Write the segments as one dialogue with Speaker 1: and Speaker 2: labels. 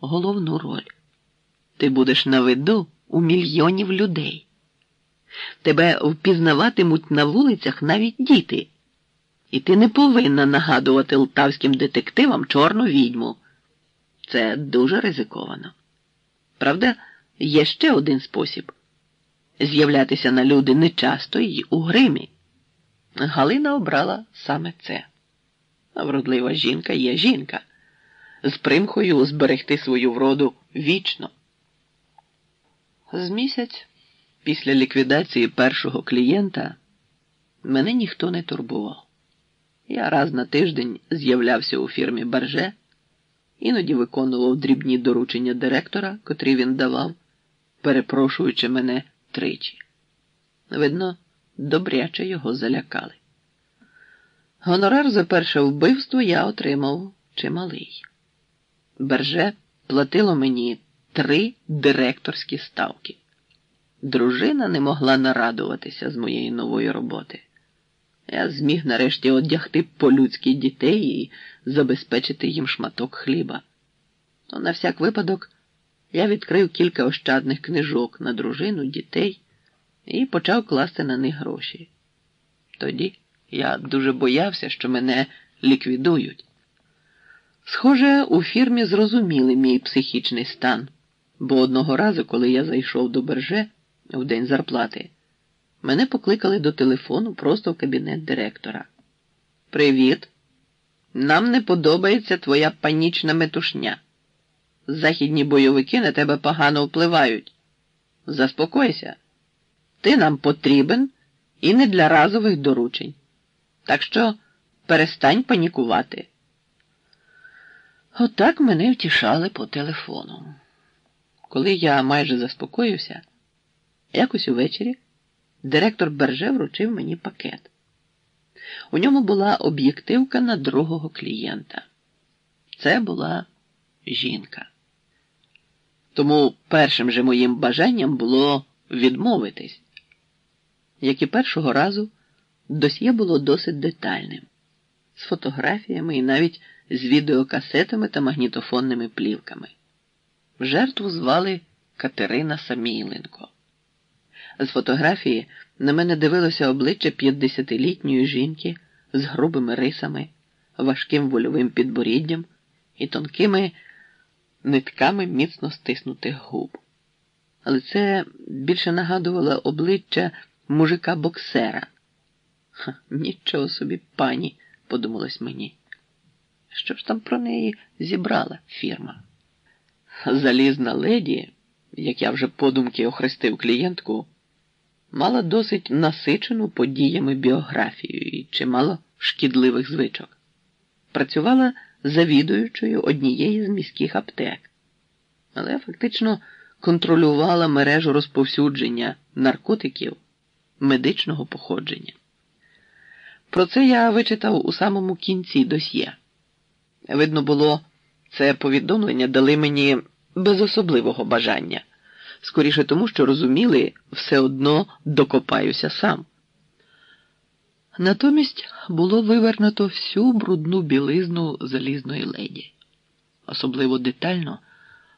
Speaker 1: головну роль. Ти будеш на виду у мільйонів людей. Тебе впізнаватимуть на вулицях навіть діти. І ти не повинна нагадувати лтавським детективам чорну відьму. Це дуже ризиковано. Правда, є ще один спосіб з'являтися на люди нечасто і у гримі. Галина обрала саме це. Вродлива жінка є жінка, з примхою зберегти свою вроду вічно. З місяць після ліквідації першого клієнта мене ніхто не турбував. Я раз на тиждень з'являвся у фірмі Барже, іноді виконував дрібні доручення директора, котрі він давав, перепрошуючи мене тричі. Видно, добряче його залякали. Гонорар за перше вбивство я отримав чималий. Берже платило мені три директорські ставки. Дружина не могла нарадуватися з моєї нової роботи. Я зміг нарешті одягти по-людськи дітей і забезпечити їм шматок хліба. Но на всяк випадок я відкрив кілька ощадних книжок на дружину, дітей і почав класти на них гроші. Тоді я дуже боявся, що мене ліквідують. Схоже, у фірмі зрозуміли мій психічний стан, бо одного разу, коли я зайшов до берже в день зарплати, мене покликали до телефону просто в кабінет директора. Привіт! Нам не подобається твоя панічна метушня. Західні бойовики на тебе погано впливають. Заспокойся. Ти нам потрібен і не для разових доручень. Так що перестань панікувати. Отак мене втішали по телефону. Коли я майже заспокоївся, якось увечері директор Берже вручив мені пакет. У ньому була об'єктивка на другого клієнта. Це була жінка. Тому першим же моїм бажанням було відмовитись. Як і першого разу, досьє було досить детальним, з фотографіями і навіть з відеокасетами та магнітофонними плівками. Жертву звали Катерина Самійленко. З фотографії на мене дивилося обличчя 50-літньої жінки з грубими рисами, важким вольовим підборіддям і тонкими нитками міцно стиснутих губ. Але це більше нагадувало обличчя мужика-боксера. Ха, Нічого собі, пані, подумалось мені. Що ж там про неї зібрала фірма? Залізна леді, як я вже подумки охрестив клієнтку, мала досить насичену подіями біографію і чимало шкідливих звичок. Працювала завідуючою однієї з міських аптек, але фактично контролювала мережу розповсюдження наркотиків медичного походження. Про це я вичитав у самому кінці досьє. Видно було, це повідомлення дали мені без особливого бажання, скоріше тому, що розуміли, все одно докопаюся сам. Натомість було вивернуто всю брудну білизну залізної леді. Особливо детально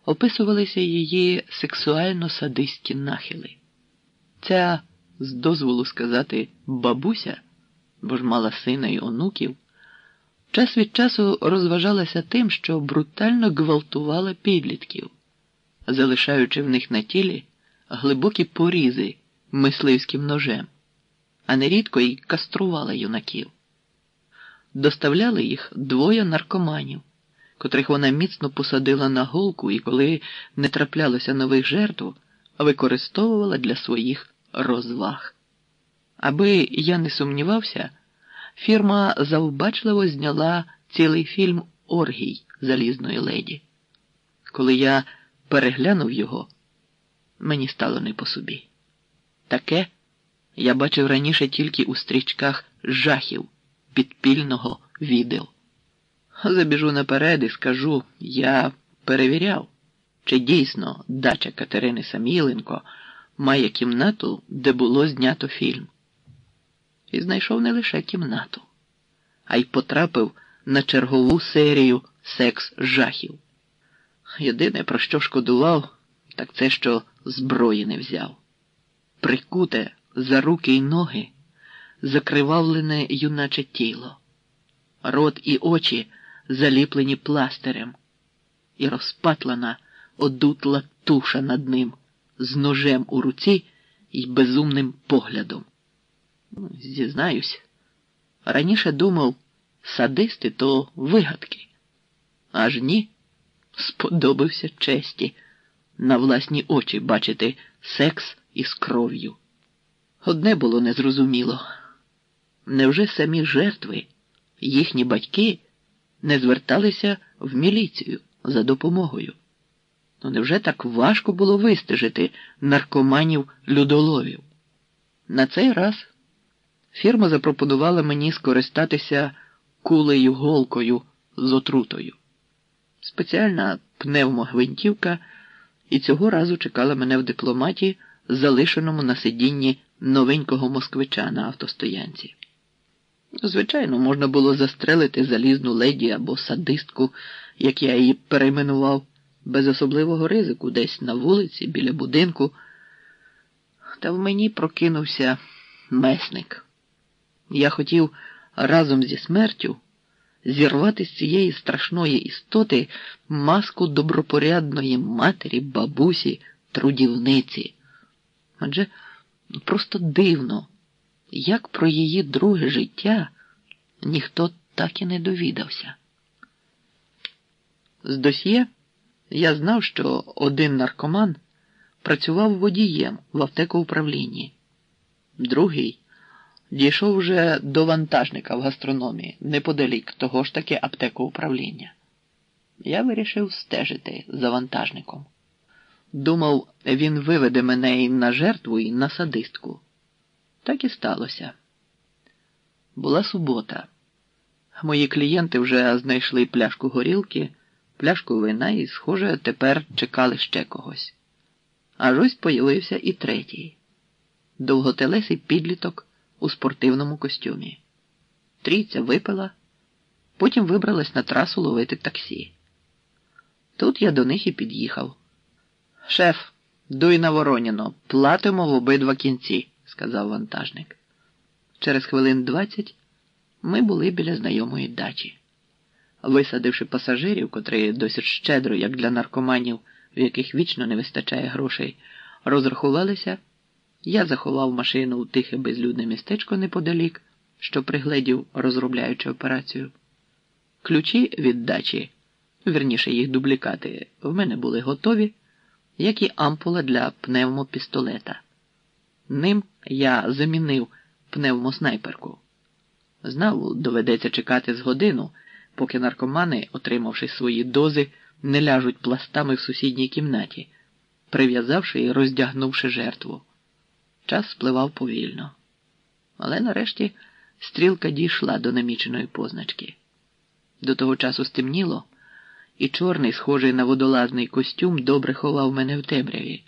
Speaker 1: описувалися її сексуально садистські нахили. Ця, з дозволу сказати, бабуся, бо ж мала сина й онуків, час від часу розважалася тим, що брутально гвалтувала підлітків, залишаючи в них на тілі глибокі порізи мисливським ножем а нерідко й каструвала юнаків. Доставляли їх двоє наркоманів, котрих вона міцно посадила на голку і, коли не траплялося нових жертв, використовувала для своїх розваг. Аби я не сумнівався, фірма завбачливо зняла цілий фільм Оргій залізної леді. Коли я переглянув його, мені стало не по собі. Таке я бачив раніше тільки у стрічках жахів підпільного відео. Забіжу наперед і скажу, я перевіряв, чи дійсно дача Катерини Саміленко має кімнату, де було знято фільм. І знайшов не лише кімнату, а й потрапив на чергову серію секс жахів. Єдине, про що шкодував, так це що зброї не взяв. Прикуте за руки й ноги, закривавлене юначе тіло, рот і очі заліплені пластирем, і розпатлана одутла туша над ним з ножем у руці і безумним поглядом. Зізнаюсь, раніше думав, садисти то вигадки. Аж ні, сподобався честі на власні очі бачити секс із кров'ю. Одне було незрозуміло. Невже самі жертви, їхні батьки, не зверталися в міліцію за допомогою? Ну невже так важко було вистежити наркоманів людоловів? На цей раз фірма запропонувала мені скористатися кулею голкою з отрутою. Спеціальна пневмогвинтівка і цього разу чекала мене в дипломаті, залишеному на сидінні новенького москвича на автостоянці. Звичайно, можна було застрелити залізну леді або садистку, як я її перейменував, без особливого ризику, десь на вулиці, біля будинку. Та в мені прокинувся месник. Я хотів разом зі смертю зірвати з цієї страшної істоти маску добропорядної матері, бабусі, трудівниці. Адже просто дивно, як про її друге життя ніхто так і не довідався. З досьє я знав, що один наркоман працював водієм в аптекоуправлінні, другий дійшов вже до вантажника в гастрономії неподалік того ж таки аптекоуправління. Я вирішив стежити за вантажником. Думав, він виведе мене і на жертву, і на садистку. Так і сталося. Була субота. Мої клієнти вже знайшли пляшку горілки, пляшку вина і, схоже, тепер чекали ще когось. Аж ось появився і третій довготелесий підліток у спортивному костюмі. Трійця випила, потім вибралась на трасу ловити таксі. Тут я до них і під'їхав. Шеф, дуй на Вороніно, платимо в обидва кінці, сказав вантажник. Через хвилин двадцять ми були біля знайомої дачі. Висадивши пасажирів, котрі досить щедро, як для наркоманів, в яких вічно не вистачає грошей, розрахувалися. Я заховав машину у тихе безлюдне містечко неподалік, що пригледів, розробляючи операцію. Ключі від дачі, вірніше їх дублікати, в мене були готові, як і ампула для пневмопістолета. Ним я замінив пневмоснайперку. Знав, доведеться чекати з годину, поки наркомани, отримавши свої дози, не ляжуть пластами в сусідній кімнаті, прив'язавши і роздягнувши жертву. Час спливав повільно. Але нарешті стрілка дійшла до наміченої позначки. До того часу стемніло, і чорний, схожий на водолазний костюм, добре ховав мене в темряві.